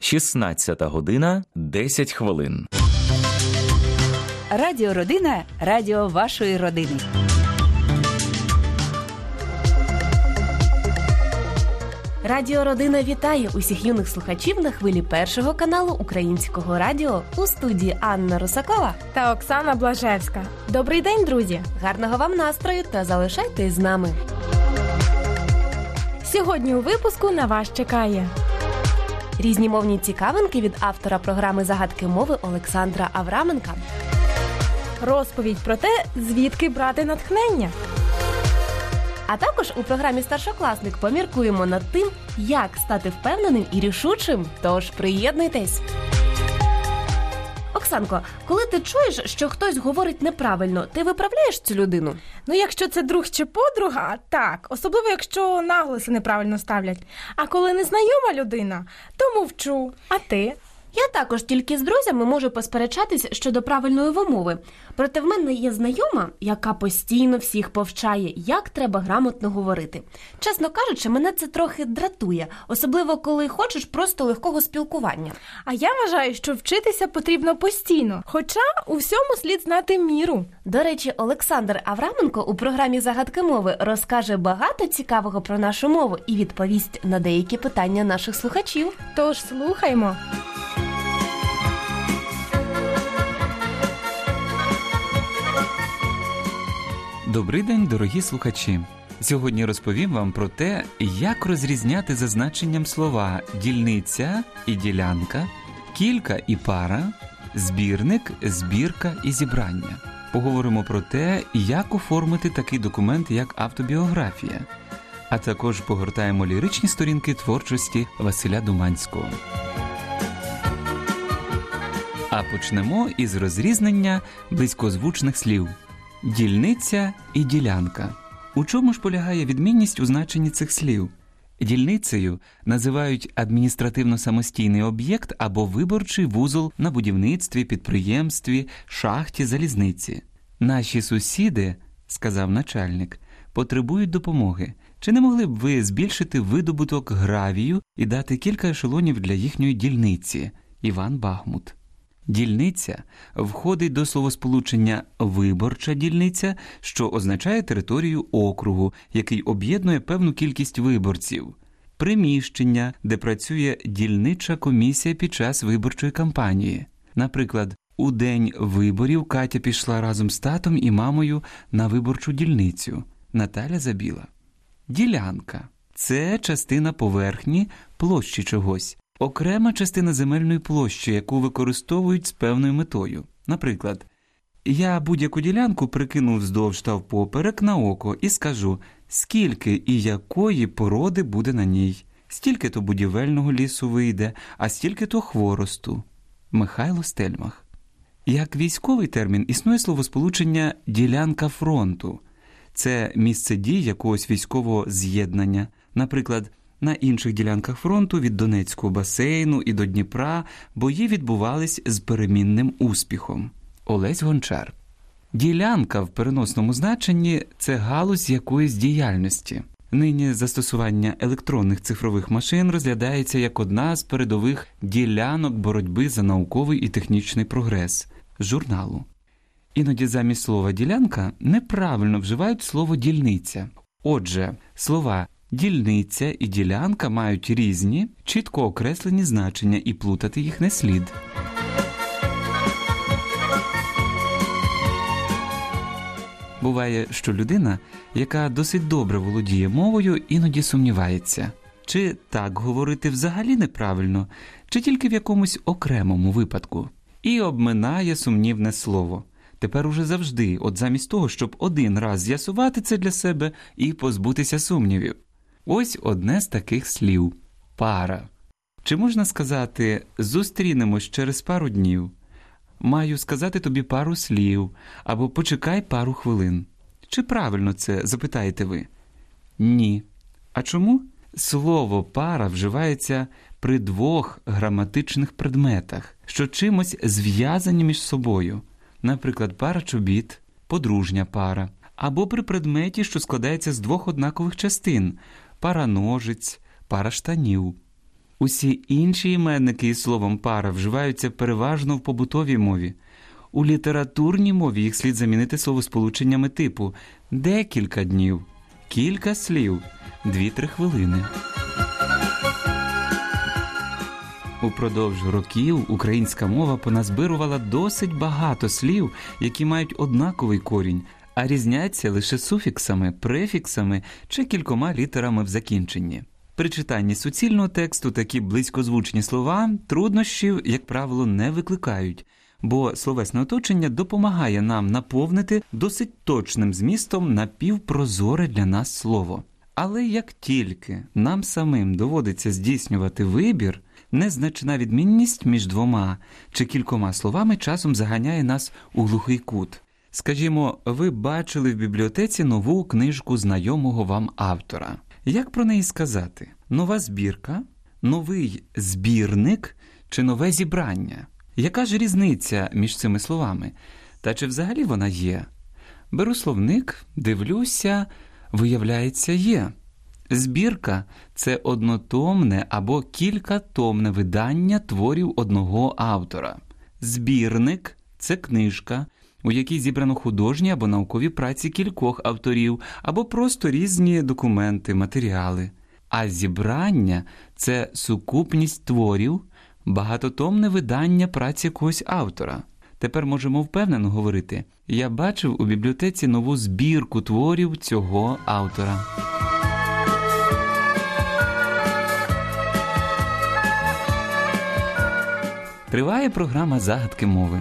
16 година 10 хвилин. Радіо Родина радіо вашої родини. Радіо Родина вітає усіх юних слухачів на хвилі першого каналу українського радіо у студії Анна Русакова. та Оксана Блажевська. Добрий день, друзі! Гарного вам настрою та залишайтесь з нами. Сьогодні у випуску на вас чекає Різні мовні цікавинки від автора програми загадки мови Олександра Авраменка. розповідь про те, звідки брати натхнення. А також у програмі Старшокласник поміркуємо над тим, як стати впевненим і рішучим. Тож приєднуйтесь. Оксанко, коли ти чуєш, що хтось говорить неправильно, ти виправляєш цю людину? Ну, якщо це друг чи подруга, так, особливо якщо наголоси неправильно ставлять. А коли незнайома людина, то мовчу. А ти? Я також тільки з друзями можу посперечатись щодо правильної вимови. Проте в мене є знайома, яка постійно всіх повчає, як треба грамотно говорити. Чесно кажучи, мене це трохи дратує, особливо коли хочеш просто легкого спілкування. А я вважаю, що вчитися потрібно постійно, хоча у всьому слід знати міру. До речі, Олександр Авраменко у програмі Загадки мови розкаже багато цікавого про нашу мову і відповість на деякі питання наших слухачів. Тож слухаймо. Добрий день, дорогі слухачі. Сьогодні розповім вам про те, як розрізняти за значенням слова дільниця і ділянка, кілька і пара, збірник, збірка і зібрання. Поговоримо про те, як оформити такий документ, як автобіографія, а також погортаємо ліричні сторінки творчості Василя Думанського. А почнемо із розрізнення близькозвучних слів дільниця і ділянка. У чому ж полягає відмінність у значенні цих слів? Дільницею називають адміністративно самостійний об'єкт або виборчий вузол на будівництві, підприємстві, шахті, залізниці. Наші сусіди, сказав начальник, потребують допомоги. Чи не могли б ви збільшити видобуток гравію і дати кілька ешелонів для їхньої дільниці? Іван Бахмут. Дільниця входить до словосполучення виборча дільниця, що означає територію округу, який об'єднує певну кількість виборців, приміщення, де працює дільнича комісія під час виборчої кампанії. Наприклад, у день виборів Катя пішла разом з татом і мамою на виборчу дільницю. Наталя Забіла. Ділянка це частина поверхні площі чогось. Окрема частина земельної площі, яку використовують з певною метою. Наприклад, я будь-яку ділянку прикину вздовж та впоперек на око і скажу, скільки і якої породи буде на ній, стільки то будівельного лісу вийде, а стільки то хворосту. Михайло Стельмах. Як військовий термін існує словосполучення ділянка фронту. Це місце дій якогось військового з'єднання. Наприклад, на інших ділянках фронту від Донецького басейну і до Дніпра бої відбувались з перемінним успіхом. Олесь Гончар. Ділянка в переносному значенні це галузь якоїсь діяльності. Нині застосування електронних цифрових машин розглядається як одна з передових ділянок боротьби за науковий і технічний прогрес журналу. Іноді замість слова ділянка неправильно вживають слово дільниця. Отже, слова дільниця і ділянка мають різні, чітко окреслені значення і плутати їх не слід. Буває, що людина, яка досить добре володіє мовою, іноді сумнівається, чи так говорити взагалі неправильно, чи тільки в якомусь окремому випадку, і обминає сумнівне слово. Тепер уже завжди, от замість того, щоб один раз з'ясувати це для себе і позбутися сумнівів. Ось одне з таких слів пара. Чи можна сказати зустрінемось через пару днів? Маю сказати тобі пару слів або почекай пару хвилин. Чи правильно це запитаєте ви? Ні. А чому? Слово пара вживається при двох граматичних предметах, що чимось зв'язані між собою, наприклад, пара чобіт, подружня пара, або при предметі, що складається з двох однакових частин пара ножиць, пара штанів. Усі інші іменники із словом пара вживаються переважно в побутовій мові. У літературній мові їх слід замінити словосполученнями типу декілька днів, кілька слів, дві-три хвилини. Упродовж років українська мова поназбирувала досить багато слів, які мають однаковий корінь, а різняться лише суфіксами, префіксами чи кількома літерами в закінченні. При читанні суцільного тексту такі близькозвучні слова труднощів, як правило, не викликають, бо словесне оточення допомагає нам наповнити досить точним змістом напівпрозоре для нас слово. Але як тільки нам самим доводиться здійснювати вибір, незначна відмінність між двома чи кількома словами часом заганяє нас у глухий кут. Скажімо, ви бачили в бібліотеці нову книжку знайомого вам автора. Як про неї сказати? Нова збірка, новий збірник чи нове зібрання? Яка ж різниця між цими словами? Та чи взагалі вона є? Беру словник, дивлюся, виявляється, є. Збірка це однотомне або кількатомне видання творів одного автора. Збірник це книжка, у якій зібрано художні або наукові праці кількох авторів, або просто різні документи, матеріали. А зібрання це сукупність творів, багатотомне видання праці якогось автора. Тепер можемо впевнено говорити: я бачив у бібліотеці нову збірку творів цього автора. Триває програма загадки мови.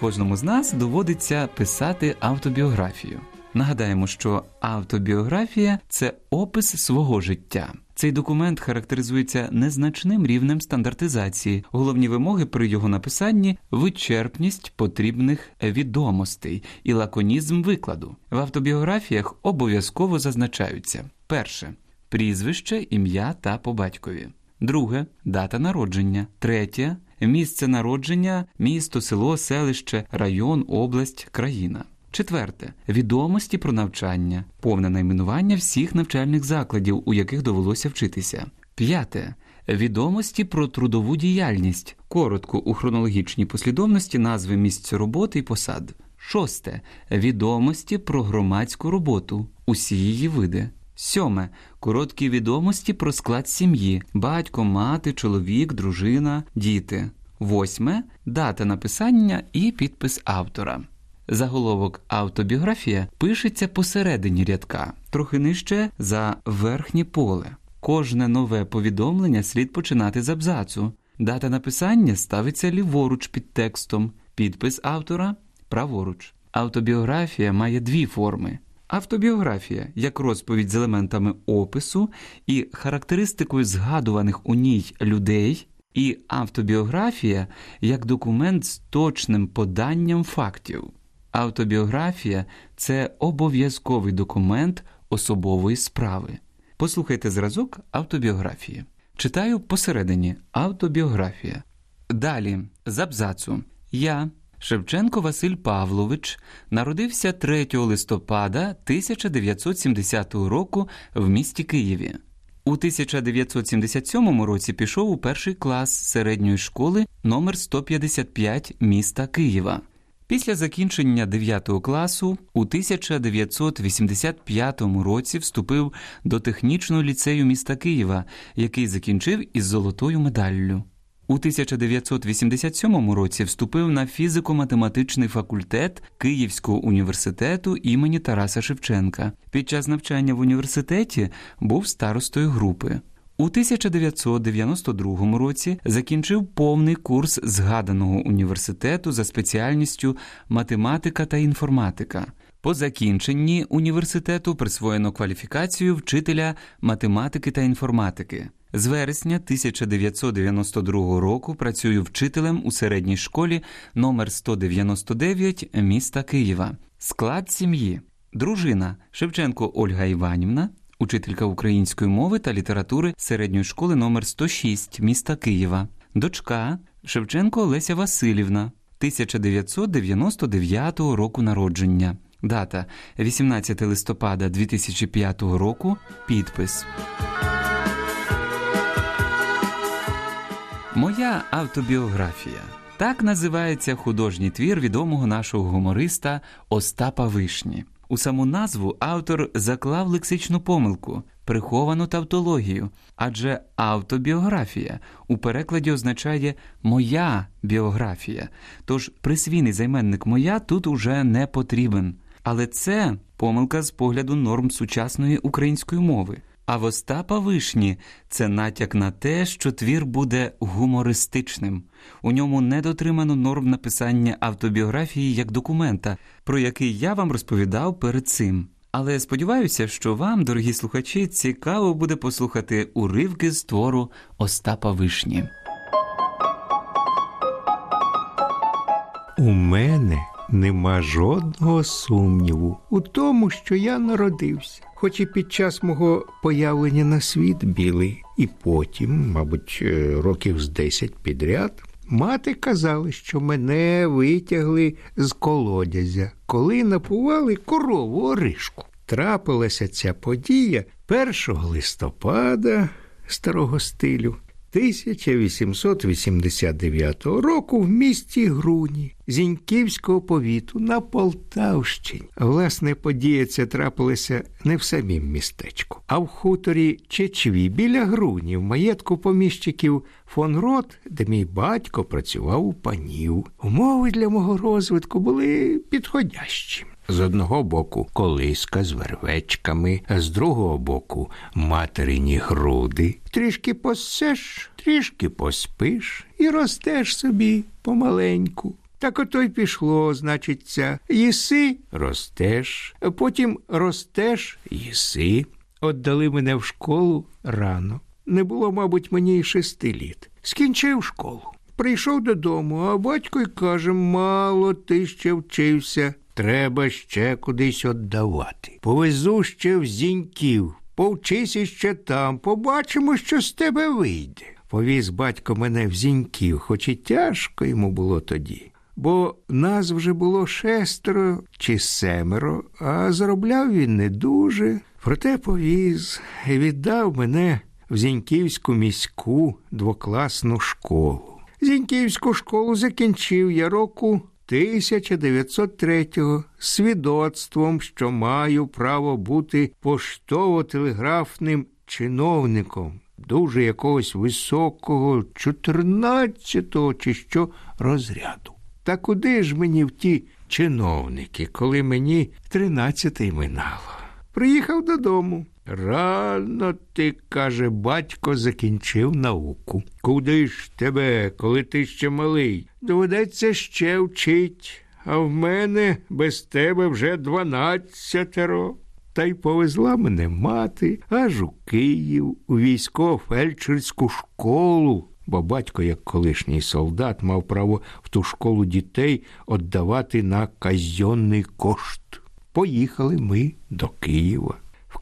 Кожному з нас доводиться писати автобіографію. Нагадаємо, що автобіографія це опис свого життя. Цей документ характеризується незначним рівнем стандартизації. Головні вимоги при його написанні вичерпність потрібних відомостей і лаконізм викладу. В автобіографіях обов'язково зазначаються: перше прізвище, ім'я та по батькові, друге дата народження, третє місце народження, місто, село, селище, район, область, країна. Четверте відомості про навчання, повне найменування всіх навчальних закладів, у яких довелося вчитися. П'яте відомості про трудову діяльність, коротко у хронологічній послідовності назви місць роботи і посад. Шосте відомості про громадську роботу, усі її види. Сьоме короткі відомості про склад сім'ї: батько, мати, чоловік, дружина, діти. Восьме дата написання і підпис автора. Заголовок автобіографія пишеться посередині рядка, трохи нижче за верхнє поле. Кожне нове повідомлення слід починати з абзацу. Дата написання ставиться ліворуч під текстом, підпис автора праворуч. Автобіографія має дві форми. Автобіографія як розповідь з елементами опису і характеристикою згадуваних у ній людей, і автобіографія як документ з точним поданням фактів. Автобіографія це обов'язковий документ особової справи. Послухайте зразок автобіографії. Читаю посередині автобіографія. Далі з абзацу. Я, Шевченко Василь Павлович, народився 3 листопада 1970 року в місті Києві. У 1977 році пішов у перший клас середньої школи номер 155 міста Києва. Після закінчення 9 класу у 1985 році вступив до технічного ліцею міста Києва, який закінчив із золотою медаллю. У 1987 році вступив на фізико-математичний факультет Київського університету імені Тараса Шевченка. Під час навчання в університеті був старостою групи. У 1992 році закінчив повний курс згаданого університету за спеціальністю математика та інформатика. По закінченні університету присвоєно кваліфікацію вчителя математики та інформатики. З вересня 1992 року працюю вчителем у середній школі номер 199 міста Києва. Склад сім'ї. Дружина Шевченко Ольга Іванівна, учителька української мови та літератури середньої школи номер 106 міста Києва. Дочка Шевченко Олеся Васильівна, 1999 року народження. Дата 18 листопада 2005 року. Підпис. Автобіографія. Так називається художній твір відомого нашого гумориста Остапа Вишні. У саму назву автор заклав лексичну помилку, приховану тавтологію, адже автобіографія у перекладі означає моя біографія. Тож присвійний займенник моя тут уже не потрібен. Але це помилка з погляду норм сучасної української мови. А в Остапа Вишні це натяк на те, що твір буде гумористичним. У ньому не дотримано норм написання автобіографії як документа, про який я вам розповідав перед цим. Але сподіваюся, що вам, дорогі слухачі, цікаво буде послухати уривки з твору Остапа Вишні. У мене нема жодного сумніву у тому, що я народився, хоч і під час мого появлення на світ білий, і потім, мабуть, е, років з десять підряд, мати казала, що мене витягли з колодязя, коли напували корову оришку. Трапилася ця подія 1 листопада старого стилю 1889 року в місті Груні Зіньківського повіту на Полтавщині. Власне, подія ця трапилася не в самім містечку, а в хуторі Чечві біля Груні, в маєтку поміщиків фон Рот, де мій батько працював у панів. Умови для мого розвитку були підходящі. З одного боку колиска з вервечками, а з другого боку материні груди. Трішки посеш, трішки поспиш і ростеш собі помаленьку. Так ото й пішло, значиться, їси, ростеш, потім ростеш, їси. Отдали мене в школу рано. Не було, мабуть, мені й шести літ. Скінчив школу. Прийшов додому, а батько й каже: мало ти ще вчився. Треба ще кудись віддавати. Повезу ще в зіньків, повчися ще там, побачимо, що з тебе вийде. Повіз батько мене в зіньків, хоч і тяжко йому було тоді. Бо нас вже було шестеро чи семеро, а заробляв він не дуже. Проте повіз і віддав мене в Зіньківську міську двокласну школу. Зіньківську школу закінчив я року 1903-го свідоцтвом, що маю право бути поштово-телеграфним чиновником, дуже якогось високого, 14-го чи що розряду. Та куди ж мені в ті чиновники, коли мені 13-й минало? Приїхав додому. Рано ти, каже, батько закінчив науку. Куди ж тебе, коли ти ще малий? Доведеться ще вчить, а в мене без тебе вже дванадцятеро. Та й повезла мене мати аж у Київ, у військово-фельдшерську школу, бо батько, як колишній солдат, мав право в ту школу дітей віддавати на казьонний кошт. Поїхали ми до Києва.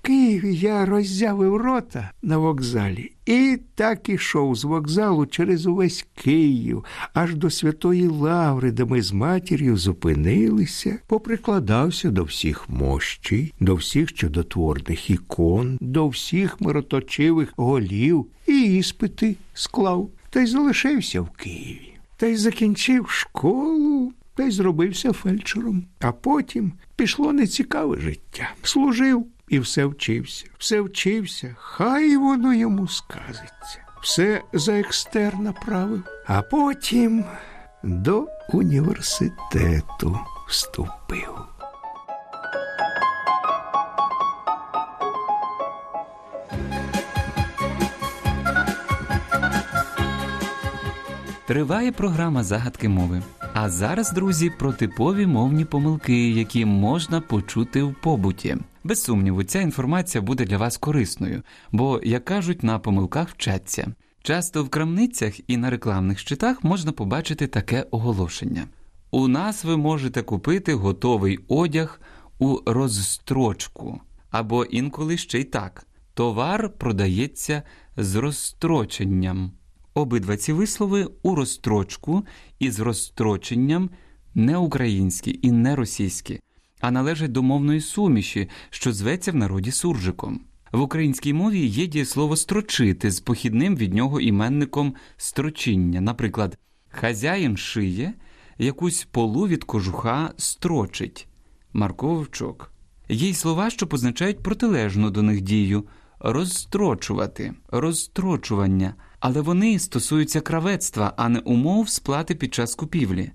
Києві я роззявив рота на вокзалі і так ішов з вокзалу через увесь Київ, аж до Святої Лаври, де ми з матір'ю зупинилися, поприкладався до всіх мощей, до всіх чудотворних ікон, до всіх мироточивих голів і іспити склав, та й залишився в Києві. Та й закінчив школу, та й зробився фельдшером. А потім пішло нецікаве життя. Служив і все вчився, все вчився, хай воно йому сказиться. Все за екстерн направив, а потім до університету вступив. Триває програма загадки мови. А зараз, друзі, про типові мовні помилки, які можна почути в побуті. Без сумніву, ця інформація буде для вас корисною, бо, як кажуть, на помилках вчаться. Часто в крамницях і на рекламних щитах можна побачити таке оголошення: у нас ви можете купити готовий одяг у розстрочку, або інколи ще й так: товар продається з розстроченням. Обидва ці вислови у розстрочку і з розстроченням не українські і не російські, а належать до мовної суміші, що зветься в народі суржиком. В українській мові є дієслово строчити з похідним від нього іменником строчіння. Наприклад, хазяїн шиє, якусь полу від кожуха строчить. Марко Вовчок. Є й слова, що позначають протилежну до них дію розстрочувати, розстрочування, але вони стосуються кравецтва, а не умов сплати під час купівлі.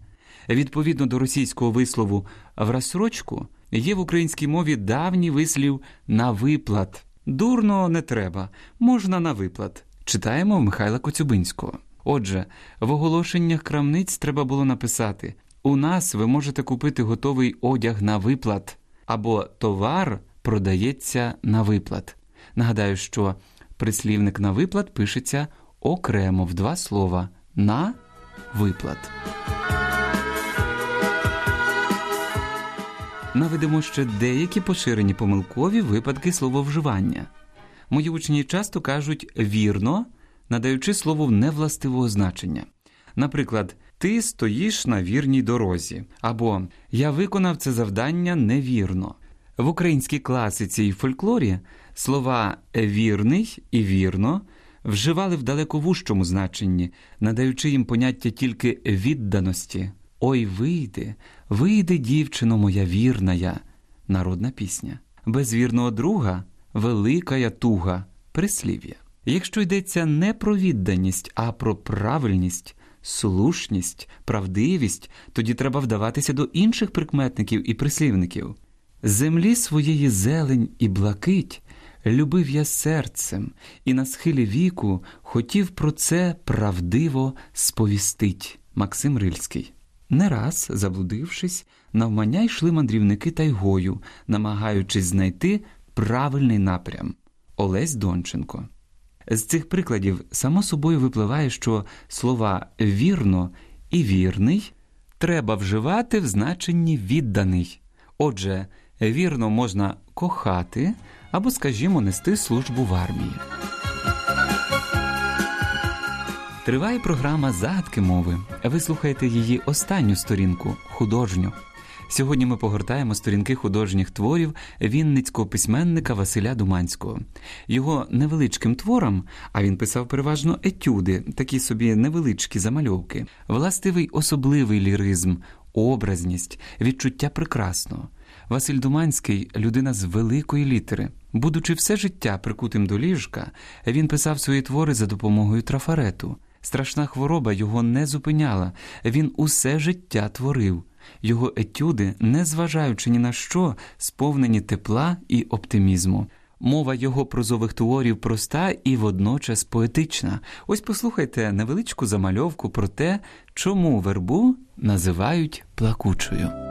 Відповідно до російського вислову в розсрочку є в українській мові давній вислів на виплат. Дурно не треба, можна на виплат. Читаємо в Михайла Коцюбинського. Отже, в оголошеннях крамниць треба було написати: у нас ви можете купити готовий одяг на виплат, або товар продається на виплат. Нагадаю, що прислівник на виплат пишеться окремо в два слова на виплат. Наведемо ще деякі поширені помилкові випадки слововживання. Мої учні часто кажуть вірно, надаючи слову невластивого значення. Наприклад, ти стоїш на вірній дорозі, або Я виконав це завдання невірно. В українській класиці і фольклорі слова вірний і вірно вживали в далеко вужчому значенні, надаючи їм поняття тільки відданості. Ой, вийди, вийди, дівчино моя вірная, народна пісня. Без вірного друга великая туга, прислів'я. Якщо йдеться не про відданість, а про правильність, слушність, правдивість, тоді треба вдаватися до інших прикметників і прислівників. Землі своєї зелень і блакить любив я серцем, і на схилі віку хотів про це правдиво сповістить Максим Рильський. Не раз, заблудившись, навмання йшли мандрівники тайгою, намагаючись знайти правильний напрям. Олесь Донченко. З цих прикладів само собою випливає, що слова вірно і вірний треба вживати в значенні відданий. Отже, вірно можна кохати або, скажімо, нести службу в армії. Триває програма Загадки мови. Ви слухаєте її останню сторінку художню. Сьогодні ми погортаємо сторінки художніх творів вінницького письменника Василя Думанського. Його невеличким творам, а він писав переважно етюди, такі собі невеличкі замальовки, властивий особливий ліризм, образність, відчуття прекрасного. Василь Думанський людина з великої літери. Будучи все життя прикутим до ліжка, він писав свої твори за допомогою трафарету. Страшна хвороба його не зупиняла, він усе життя творив. Його етюди, незважаючи ні на що, сповнені тепла і оптимізму. Мова його прозових творів проста і водночас поетична. Ось послухайте невеличку замальовку про те, чому вербу називають плакучою.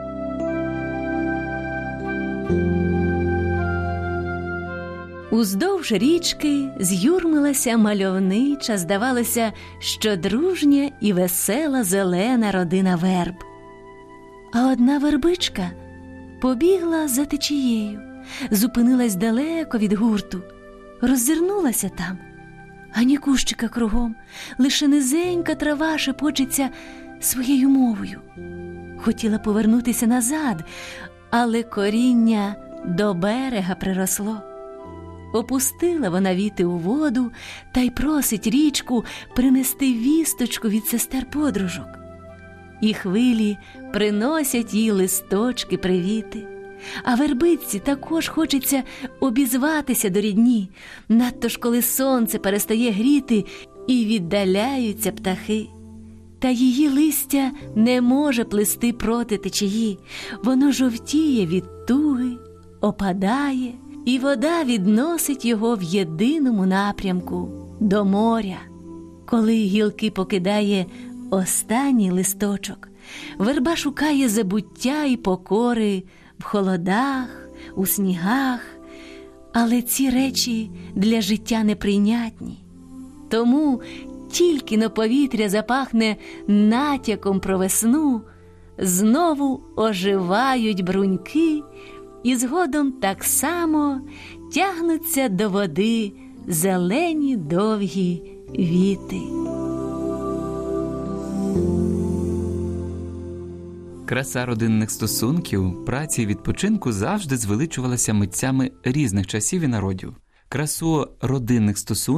Уздовж річки з'юрмилася мальовнича, здавалося, що дружня і весела зелена родина верб. А одна вербичка побігла за течією, зупинилась далеко від гурту, роззирнулася там, ані кущика кругом, лише низенька трава шепочеться своєю мовою. Хотіла повернутися назад, але коріння до берега приросло. Опустила вона віти у воду та й просить річку принести вісточку від сестер подружок. І хвилі приносять їй листочки привіти. А вербиці також хочеться обізватися до рідні, надто ж коли сонце перестає гріти і віддаляються птахи. Та її листя не може плисти проти течії, воно жовтіє від туги, опадає і вода відносить його в єдиному напрямку до моря. Коли гілки покидає останній листочок, верба шукає забуття і покори в холодах, у снігах, але ці речі для життя неприйнятні. Тому тільки на повітря запахне натяком про весну, знову оживають бруньки і згодом так само тягнуться до води зелені довгі віти. Краса родинних стосунків, праці і відпочинку завжди звеличувалася митцями різних часів і народів. красу родинних стосунків.